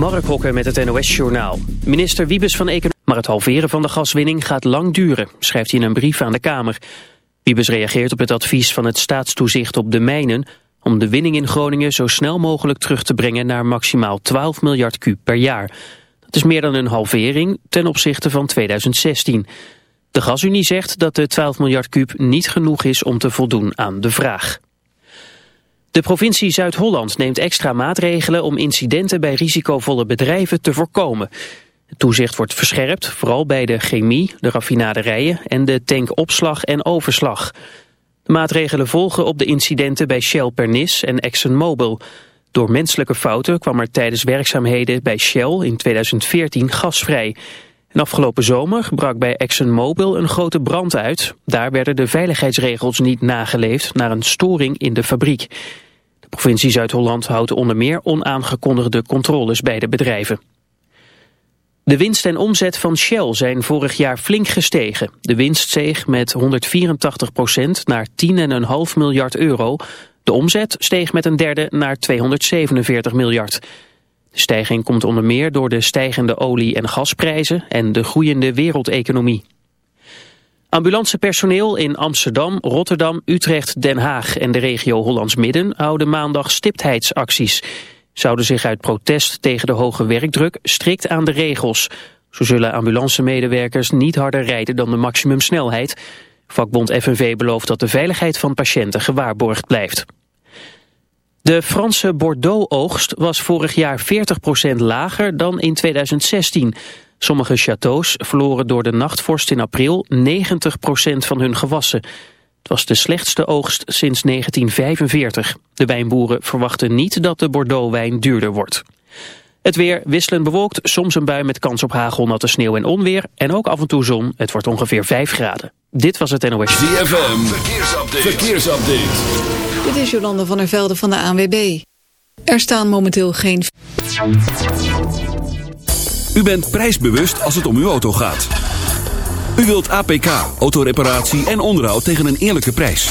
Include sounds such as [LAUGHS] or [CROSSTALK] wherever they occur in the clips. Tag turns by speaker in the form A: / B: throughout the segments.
A: Mark Hokker met het NOS-journaal. Minister Wiebes van Economie... Maar het halveren van de gaswinning gaat lang duren, schrijft hij in een brief aan de Kamer. Wiebes reageert op het advies van het staatstoezicht op de mijnen... om de winning in Groningen zo snel mogelijk terug te brengen... naar maximaal 12 miljard kub per jaar. Dat is meer dan een halvering ten opzichte van 2016. De Gasunie zegt dat de 12 miljard kub niet genoeg is om te voldoen aan de vraag. De provincie Zuid-Holland neemt extra maatregelen om incidenten bij risicovolle bedrijven te voorkomen. Toezicht wordt verscherpt, vooral bij de chemie, de raffinaderijen en de tankopslag en overslag. De maatregelen volgen op de incidenten bij Shell Pernis en ExxonMobil. Door menselijke fouten kwam er tijdens werkzaamheden bij Shell in 2014 gas vrij. En afgelopen zomer brak bij ExxonMobil een grote brand uit. Daar werden de veiligheidsregels niet nageleefd naar een storing in de fabriek. De provincie Zuid-Holland houdt onder meer onaangekondigde controles bij de bedrijven. De winst en omzet van Shell zijn vorig jaar flink gestegen. De winst steeg met 184 procent naar 10,5 miljard euro. De omzet steeg met een derde naar 247 miljard. De stijging komt onder meer door de stijgende olie- en gasprijzen en de groeiende wereldeconomie. Ambulancepersoneel in Amsterdam, Rotterdam, Utrecht, Den Haag en de regio Hollands Midden houden maandag stiptheidsacties. Zouden zich uit protest tegen de hoge werkdruk strikt aan de regels. Zo zullen ambulancemedewerkers niet harder rijden dan de maximumsnelheid. Vakbond FNV belooft dat de veiligheid van patiënten gewaarborgd blijft. De Franse Bordeaux-oogst was vorig jaar 40% lager dan in 2016. Sommige châteaus verloren door de nachtvorst in april 90% van hun gewassen. Het was de slechtste oogst sinds 1945. De wijnboeren verwachten niet dat de Bordeaux-wijn duurder wordt. Het weer wisselend bewolkt, soms een bui met kans op hagel, natte sneeuw en onweer. En ook af en toe zon, het wordt ongeveer 5 graden. Dit was het NOS.
B: ZFM, verkeersupdate. verkeersupdate.
C: Dit is Jolande van der Velde van de ANWB. Er staan momenteel geen...
B: U bent prijsbewust als het om uw auto gaat. U wilt APK, autoreparatie en onderhoud tegen een eerlijke prijs.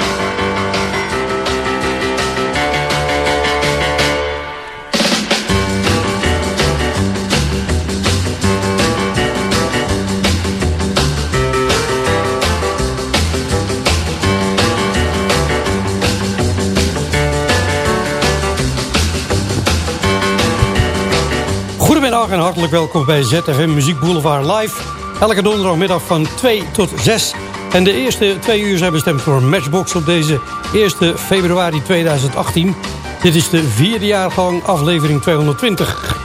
D: Goedemiddag en hartelijk welkom bij ZFM Muziek Boulevard Live. Elke donderdagmiddag van 2 tot 6. En de eerste twee uur zijn bestemd voor Matchbox op deze 1 februari 2018. Dit is de vierde jaargang aflevering 220.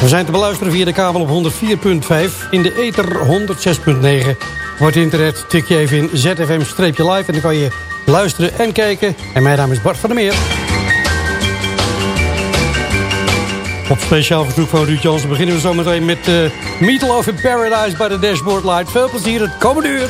D: We zijn te beluisteren via de kabel op 104.5, in de ether 106.9. Voor het internet tik je even in ZFM-live en dan kan je luisteren en kijken. En mijn naam is Bart van der Meer. Op speciaal verzoek van Ruud Jansen beginnen we zometeen met uh, Meatloaf in Paradise bij de Dashboard Light. Veel plezier het komende uur.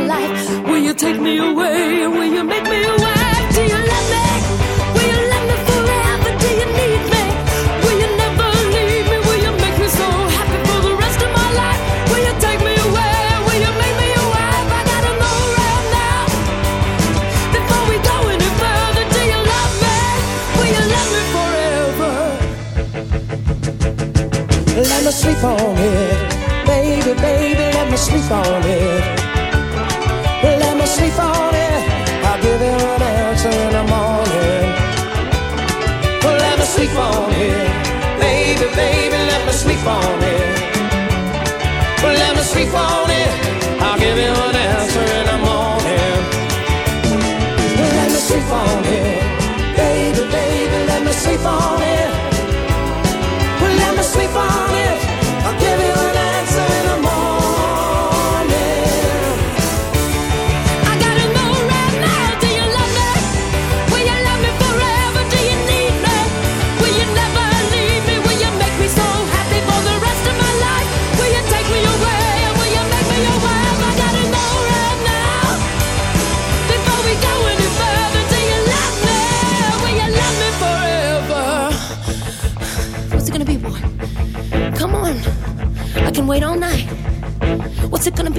E: my
F: life. Will you take me away? Will you make me away? Do you love me? Will you love me forever? Do you need me? Will you never leave me? Will you make me so happy for the rest of my life? Will you take me away? Will you make me away? I gotta know right now. Before we go any further, do you love me? Will you love me forever?
E: Let me sleep on it, baby, baby. Let me sleep on it. let me sleep on it. Baby, baby, let me sleep on it. Let me sleep on it. I'll give you
F: one.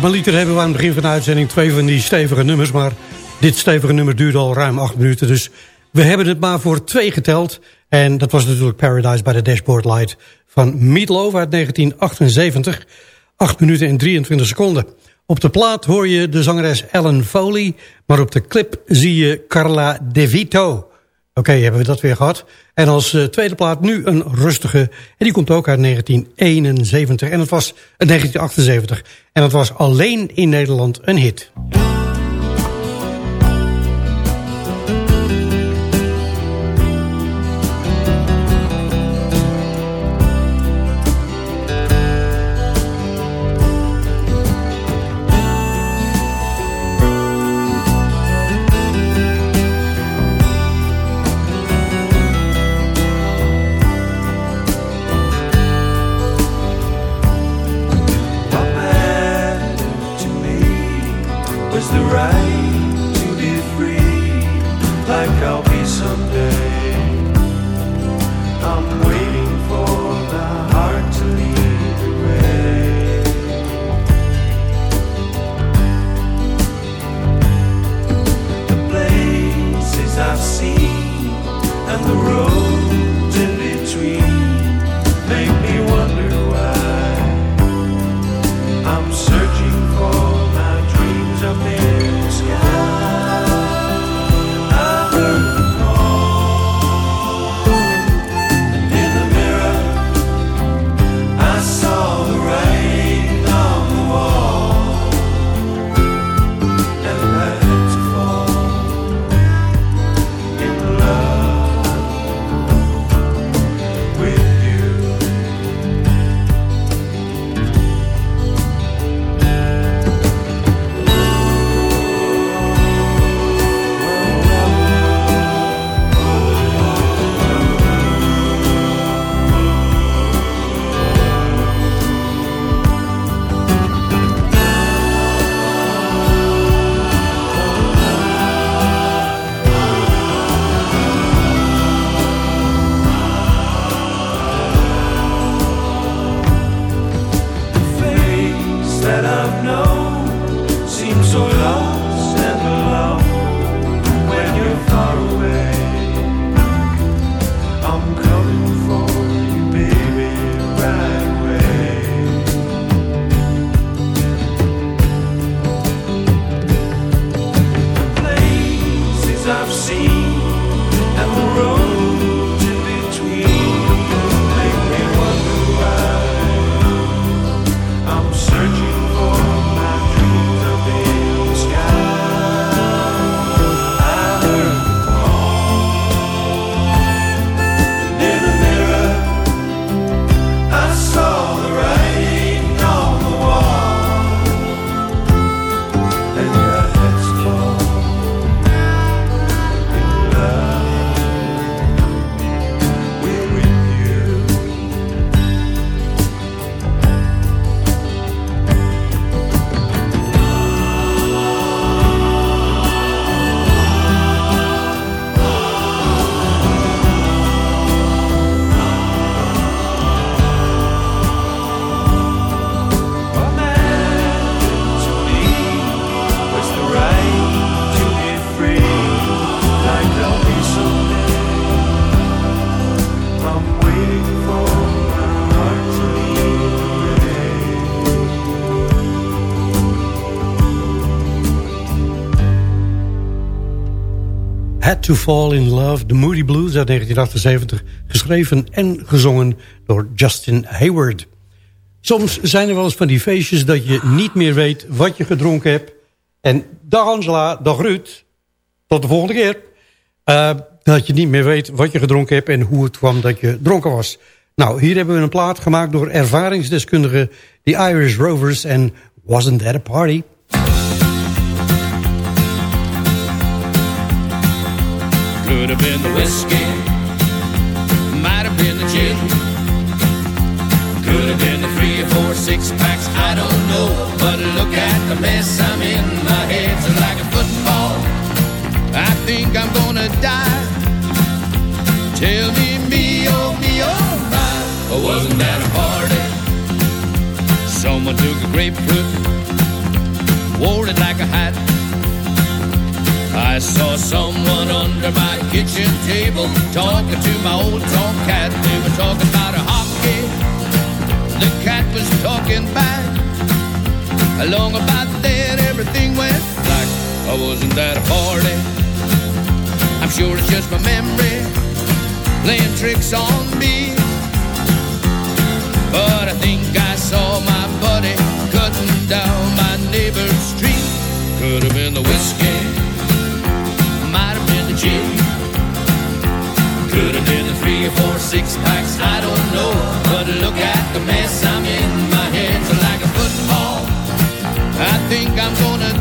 D: Normaliter hebben we aan het begin van de uitzending twee van die stevige nummers... maar dit stevige nummer duurde al ruim acht minuten. Dus we hebben het maar voor twee geteld. En dat was natuurlijk Paradise by the Dashboard Light van Meatloaf uit 1978. 8 minuten en 23 seconden. Op de plaat hoor je de zangeres Ellen Foley... maar op de clip zie je Carla De Vito... Oké, hebben we dat weer gehad. En als eh, tweede plaat nu een rustige. En die komt ook uit 1971. En dat was, eh, 1978. En dat was alleen in Nederland een hit. To Fall in Love, The Moody Blues uit 1978. Geschreven en gezongen door Justin Hayward. Soms zijn er wel eens van die feestjes dat je niet meer weet wat je gedronken hebt. En dag Angela, dag Ruud, tot de volgende keer. Uh, dat je niet meer weet wat je gedronken hebt en hoe het kwam dat je dronken was. Nou, hier hebben we een plaat gemaakt door ervaringsdeskundigen... The Irish Rovers en Wasn't That a Party?
G: Could have been the whiskey, might have been the gin. Could have been the three or four six packs, I don't know. But look at the mess I'm in, my head's like a football. I think I'm gonna die. Tell me, me, oh, me, oh, my. Or wasn't that a party? Someone took a grapefruit, wore it like a hat. I saw someone under my kitchen table talking to my old tomcat. They were talking about a hockey. The cat was talking back. Along about then, everything went black. I wasn't that a party? I'm sure it's just my memory playing tricks on me. But I think I saw my buddy cutting down my neighbor's tree. Could have been the whiskey gin. Could have been three or four six packs, I don't know. But look at the mess I'm in. My head's like a football. I think I'm gonna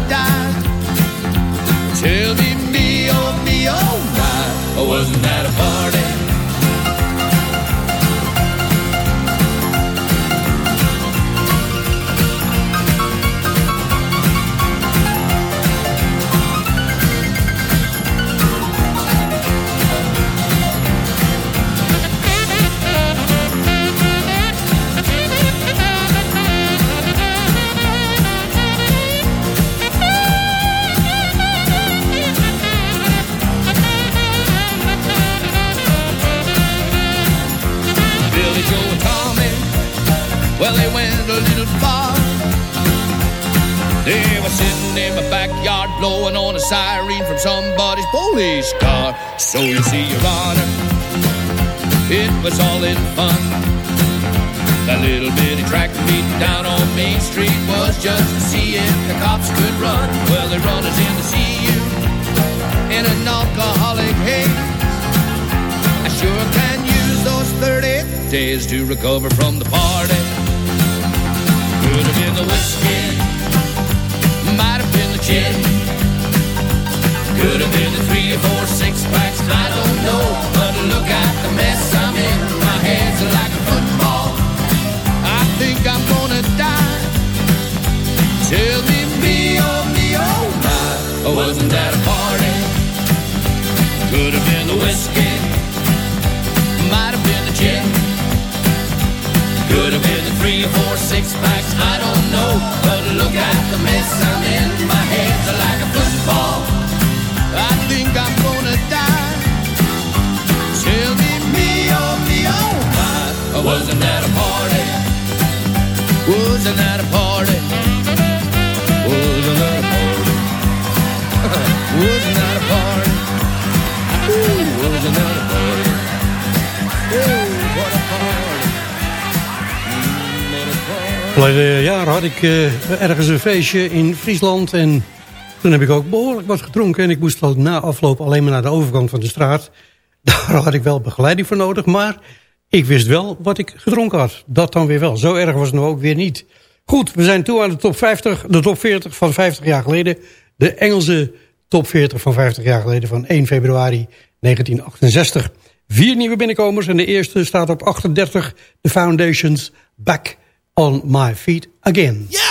G: siren from somebody's police car. So you see, Your Honor, it was all in fun. That little bitty track meet down on Main Street was just to see if the cops could run. Well, they run us in to see you in an alcoholic haze. I sure can use those 30 days to recover from the party. Could have been the whiskey, might have been the gin. Could have been the three or four six packs, I don't know. But look at the mess I'm in, my head's like a football. I think I'm gonna die. Tell me, me, oh, me, oh, my. Wasn't that a party? Could have been the whiskey, might been the gin. Could have been the three or four six packs, I don't know. But look at the mess I'm in. My head's like a football. Wasn't. [LAUGHS]
D: Verleden jaar had ik uh, ergens een feestje in Friesland. En toen heb ik ook behoorlijk wat gedronken. En ik moest dan na afloop alleen maar naar de overkant van de straat. [LAUGHS] Daar had ik wel begeleiding voor nodig. Maar ik wist wel wat ik gedronken had. Dat dan weer wel. Zo erg was het nou ook weer niet. Goed, we zijn toe aan de top 50. De top 40 van 50 jaar geleden. De Engelse top 40 van 50 jaar geleden. Van 1 februari 1968. Vier nieuwe binnenkomers. En de eerste staat op 38. The Foundations Back on my feet again.
G: Yeah!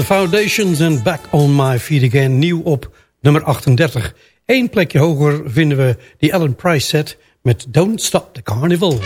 H: The
I: Foundations en Back on My Feet Again. Nieuw op nummer 38. Eén plekje hoger vinden we die Ellen Price set met Don't Stop the Carnival.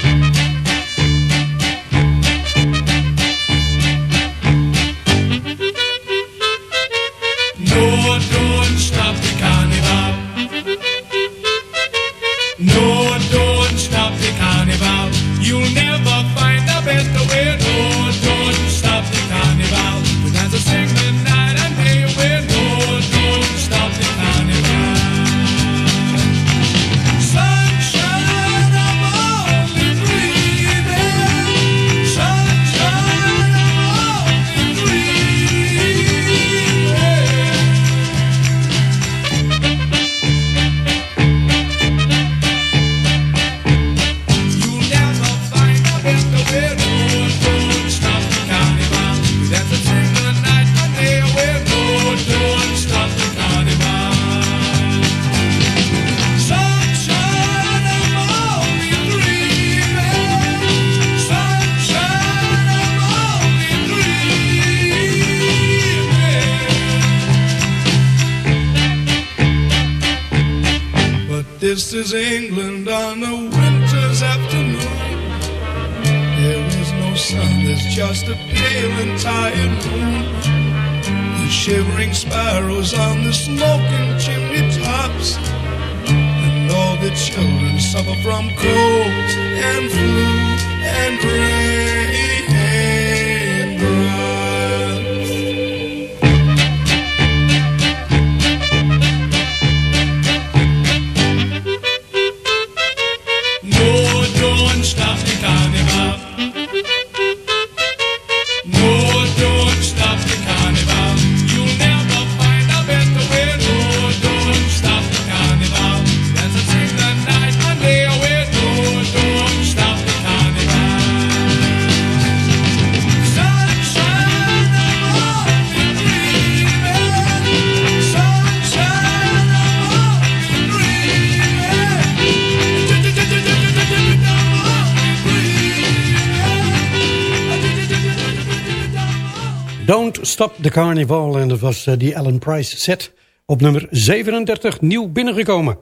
D: Stop de Carnival.
I: En dat was eh, die Alan Price set op nummer 37 nieuw binnengekomen.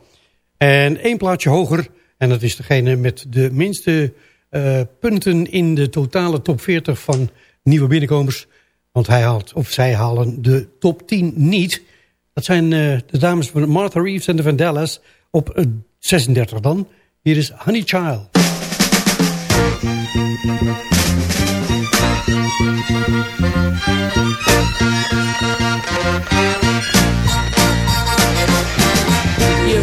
I: En één plaatsje hoger. En dat is degene met de minste eh, punten in de totale top 40 van nieuwe binnenkomers. Want hij haalt, of zij halen de top 10 niet. Dat zijn eh, de dames van Martha Reeves en de Vandellas op uh, 36 dan. Hier is Honey Child.
J: You're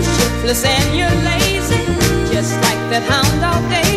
J: shiftless and you're lazy, just like that hound dog. day.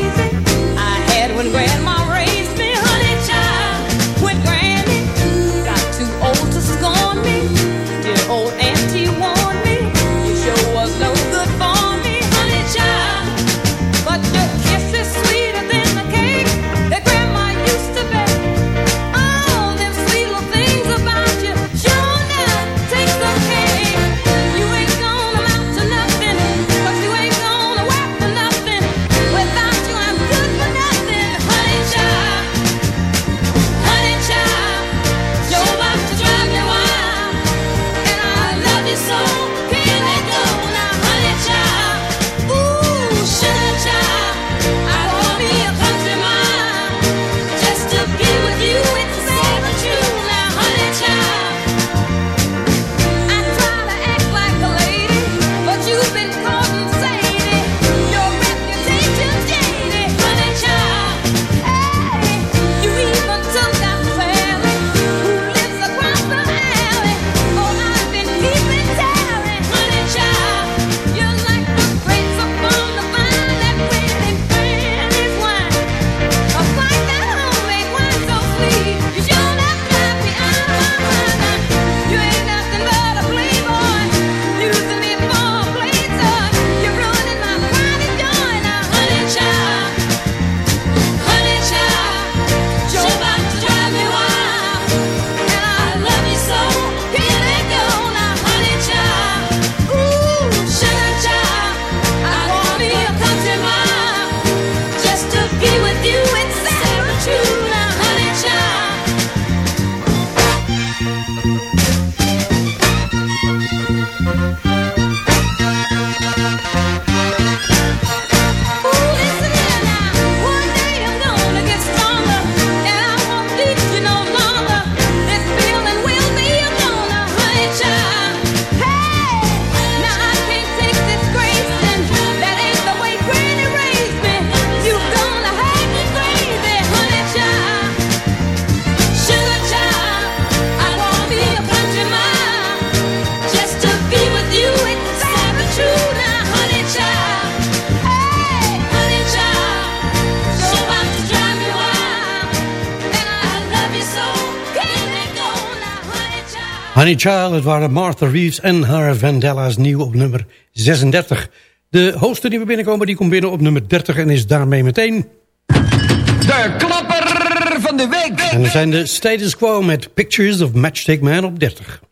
J: Honey Child,
K: het waren Martha Reeves en haar Vandellas nieuw op nummer 36. De hoogste die we binnenkomen, die komt binnen op nummer 30 en is daarmee meteen...
L: De klapper van de week!
K: En dan zijn de Status Quo met Pictures of Matchstick Man op 30.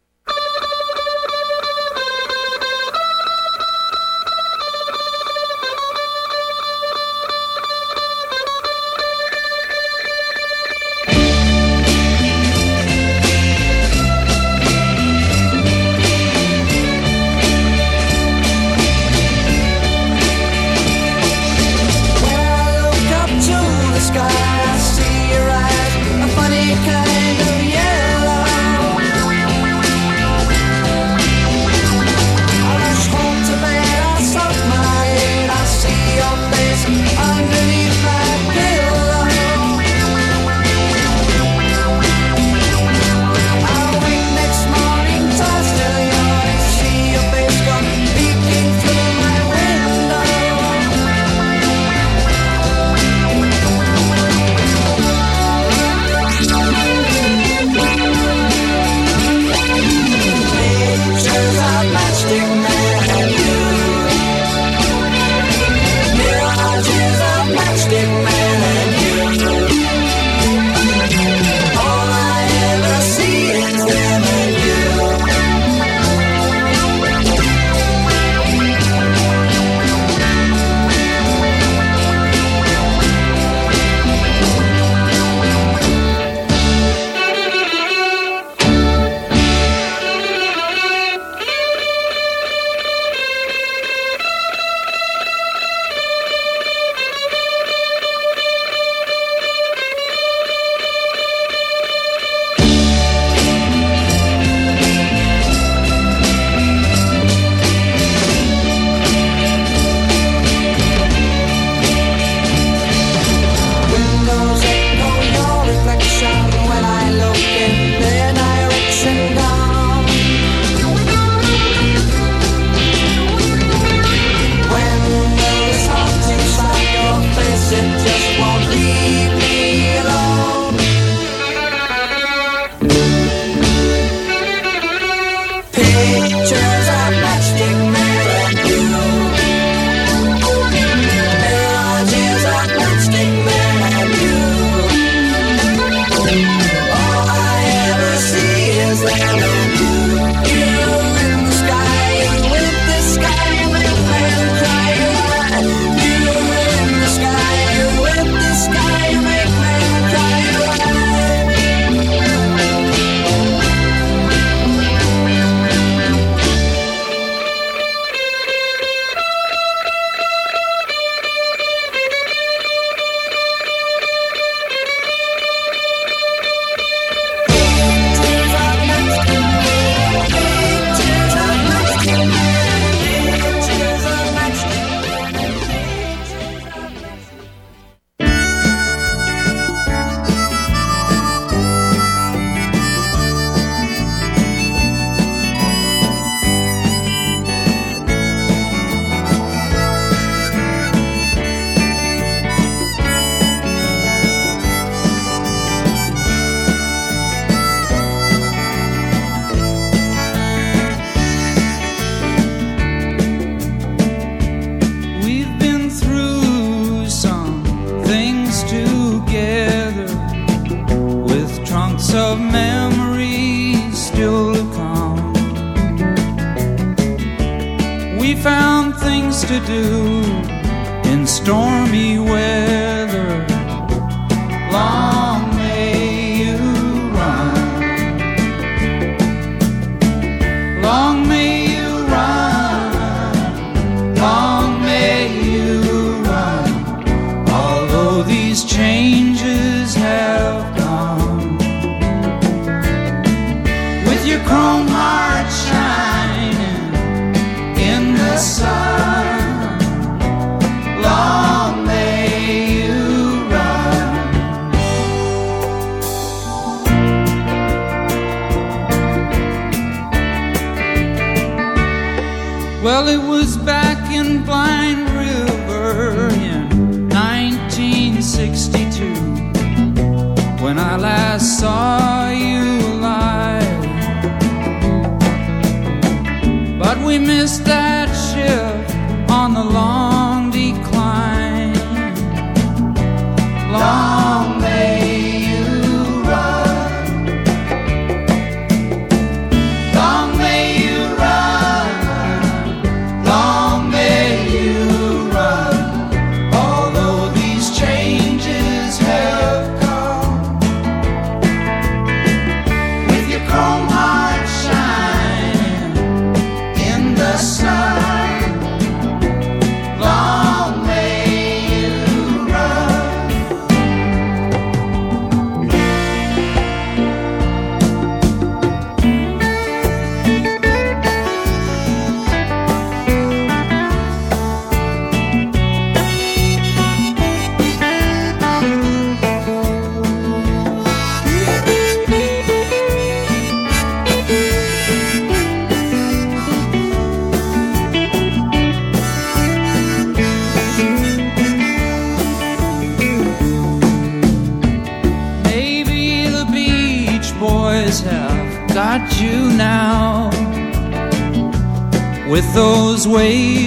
D: way.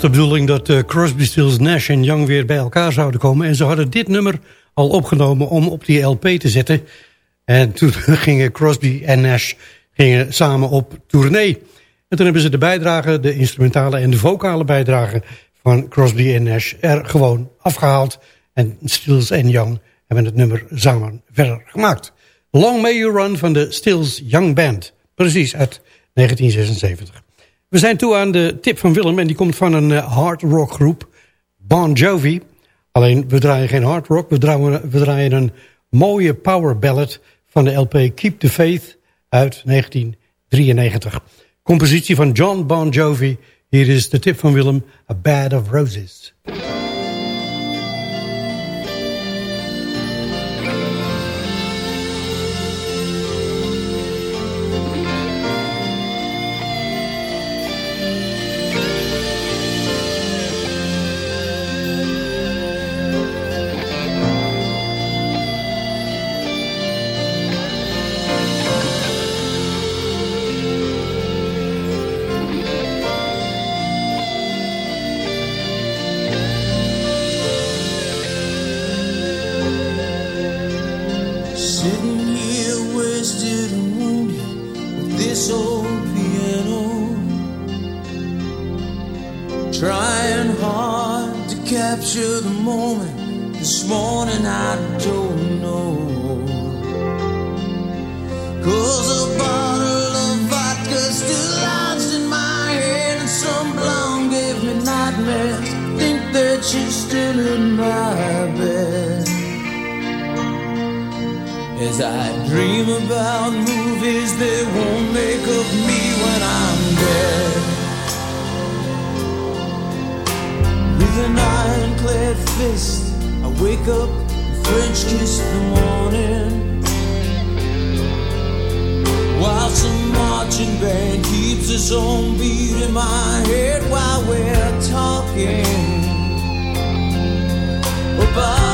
D: Was de bedoeling dat eh, Crosby, Stills, Nash en Young weer bij elkaar zouden komen. En ze hadden dit nummer al opgenomen om op die LP te zetten. En toen [LAUGHS] gingen Crosby en Nash gingen samen op tournee. En toen hebben ze de bijdrage, de instrumentale en de vocale bijdrage van Crosby en Nash er gewoon afgehaald. En Stills en Young hebben het nummer samen verder gemaakt. Long May You Run van de Stills Young Band. Precies uit 1976. We zijn toe aan de tip van Willem en die komt van een eh, hard rock groep, Bon Jovi. Alleen we draaien geen hard rock, we draaien, we draaien een mooie power ballad van de LP Keep the Faith uit 1993. Compositie van John Bon Jovi. Hier is de tip van Willem, A Bed of Roses.
M: Marching band keeps its own beat in my head while we're talking. About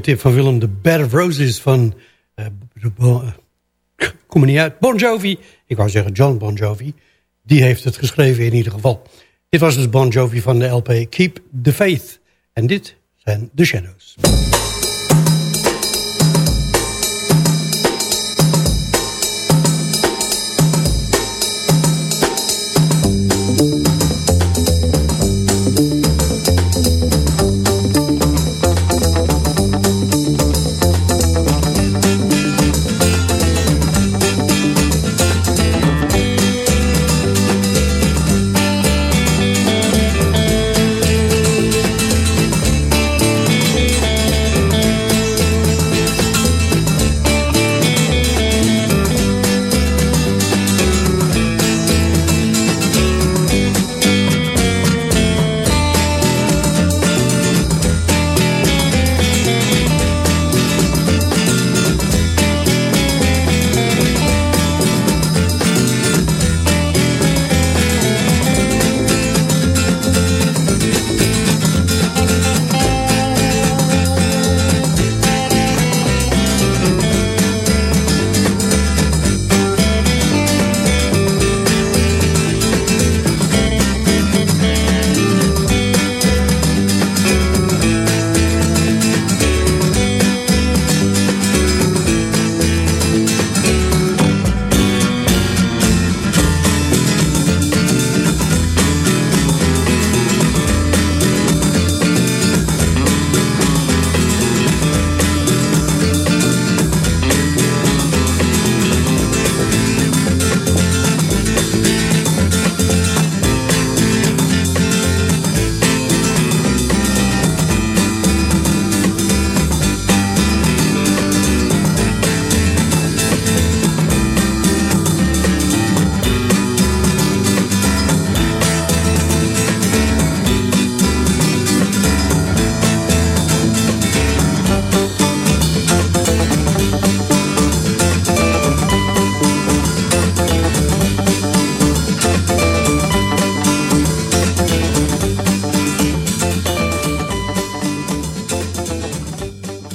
D: tip van Willem. De Bed of Roses van... Eh, eh, kom er niet uit. Bon Jovi. Ik wou zeggen John Bon Jovi. Die heeft het geschreven in ieder geval. Dit was dus Bon Jovi van de LP Keep the Faith. En dit zijn The Shadows.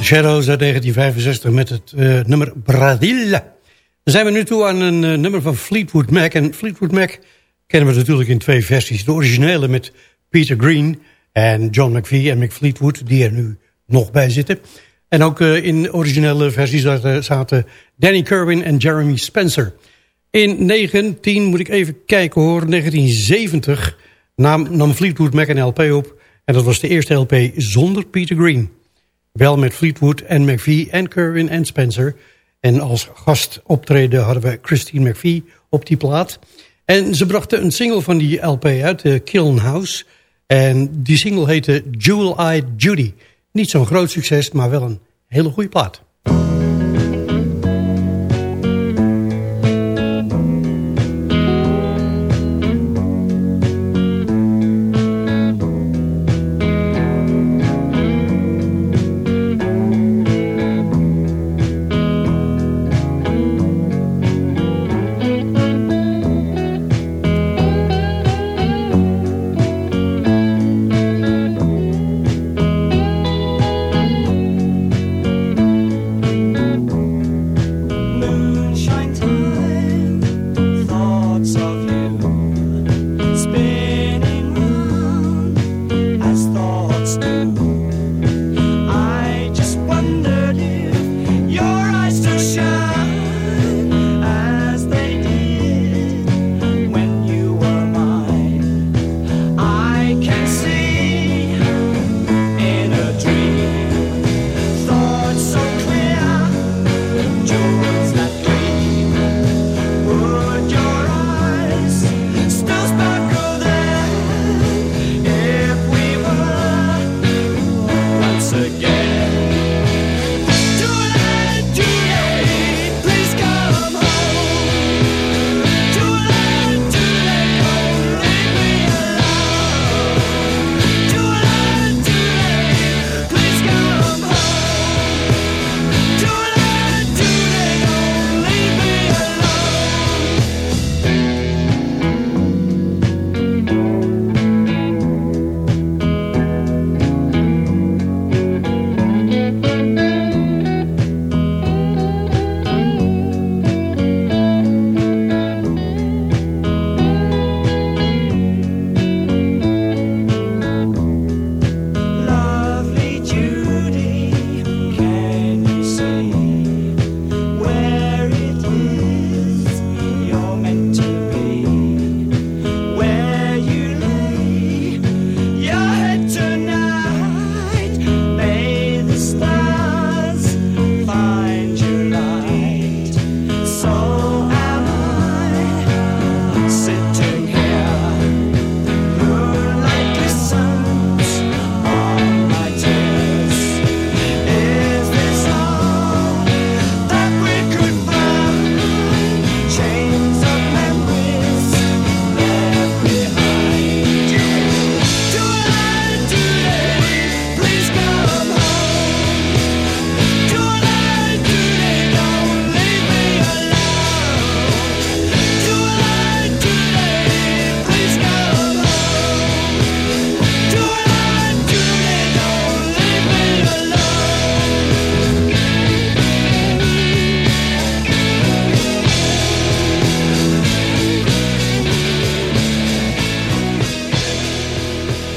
N: Shadows uit 1965 met het uh, nummer Brazil. Dan zijn we nu toe aan een uh, nummer van Fleetwood Mac. En Fleetwood Mac kennen we natuurlijk in twee versies. De originele met Peter Green en John McVie en Mick Fleetwood... die er nu nog bij zitten. En ook uh, in originele versies zaten Danny Kerwin en Jeremy Spencer. In 19, moet ik even kijken hoor, 1970 nam, nam Fleetwood Mac een LP op... en dat was de eerste LP zonder Peter Green... Wel met Fleetwood en McVie en Kerwin en Spencer. En als gast optreden hadden we Christine McVie op die plaat. En ze brachten een single van die LP uit, de Kiln House. En die single heette Jewel Eyed Judy. Niet zo'n groot succes, maar wel een hele goede plaat.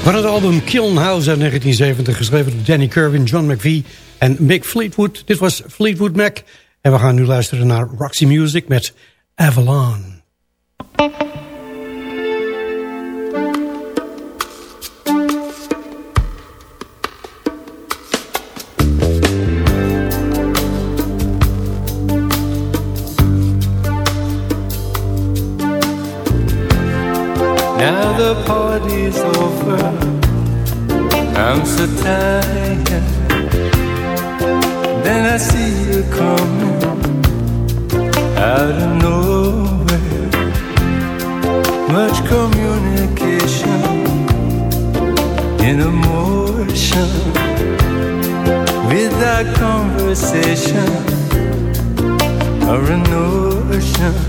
N: Van het album Kiln House uit 1970, geschreven door Danny Kerwin, John McVie en Mick Fleetwood. Dit was Fleetwood Mac. En we gaan nu luisteren naar Roxy Music met Avalon.
O: So tired. Then I see you coming out of nowhere. Much communication in emotion without conversation or a notion.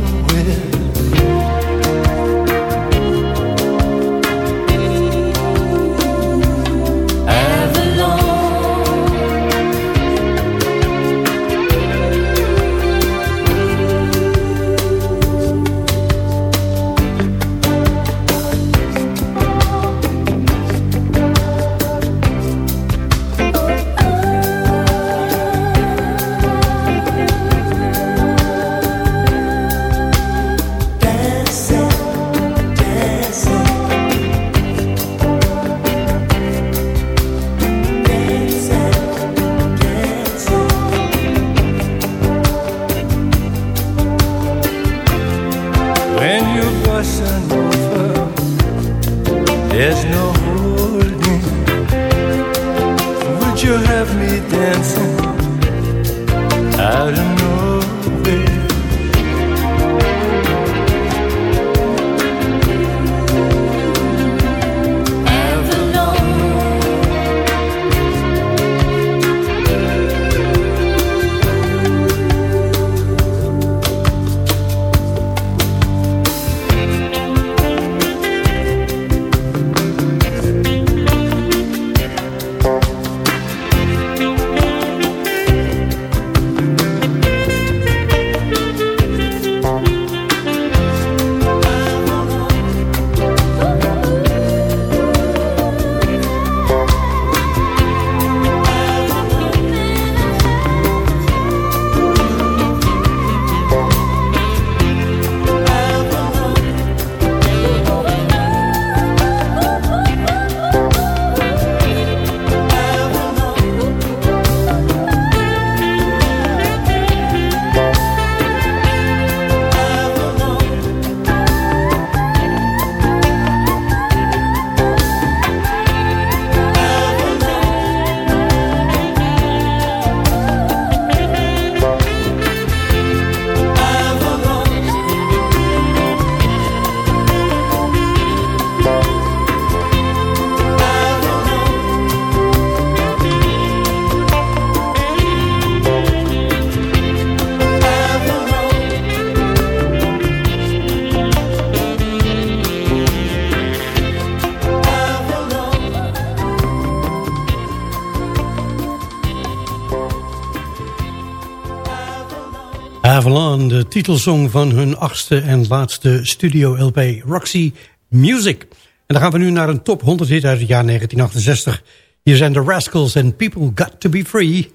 N: titelsong van hun achtste en laatste studio-LP Roxy Music. En dan gaan we nu naar een top 100 hit uit het jaar 1968. Hier zijn de Rascals en People Got To Be Free.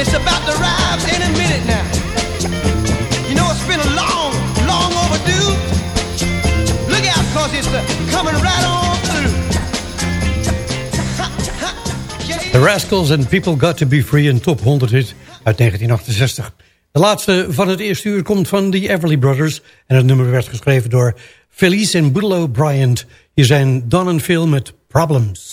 N: It's about to rise any minute now.
P: You know it's been a long, long overdue. Look out, cause it's coming right on through.
D: The Rascals and People Got To Be Free, een top 100 hit uit 1968. De laatste van het eerste uur komt van de Everly Brothers... en het nummer werd geschreven door Felice en Budelo Bryant. Hier zijn Don en Phil met Problems.